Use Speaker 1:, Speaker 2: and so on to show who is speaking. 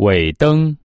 Speaker 1: 尾灯。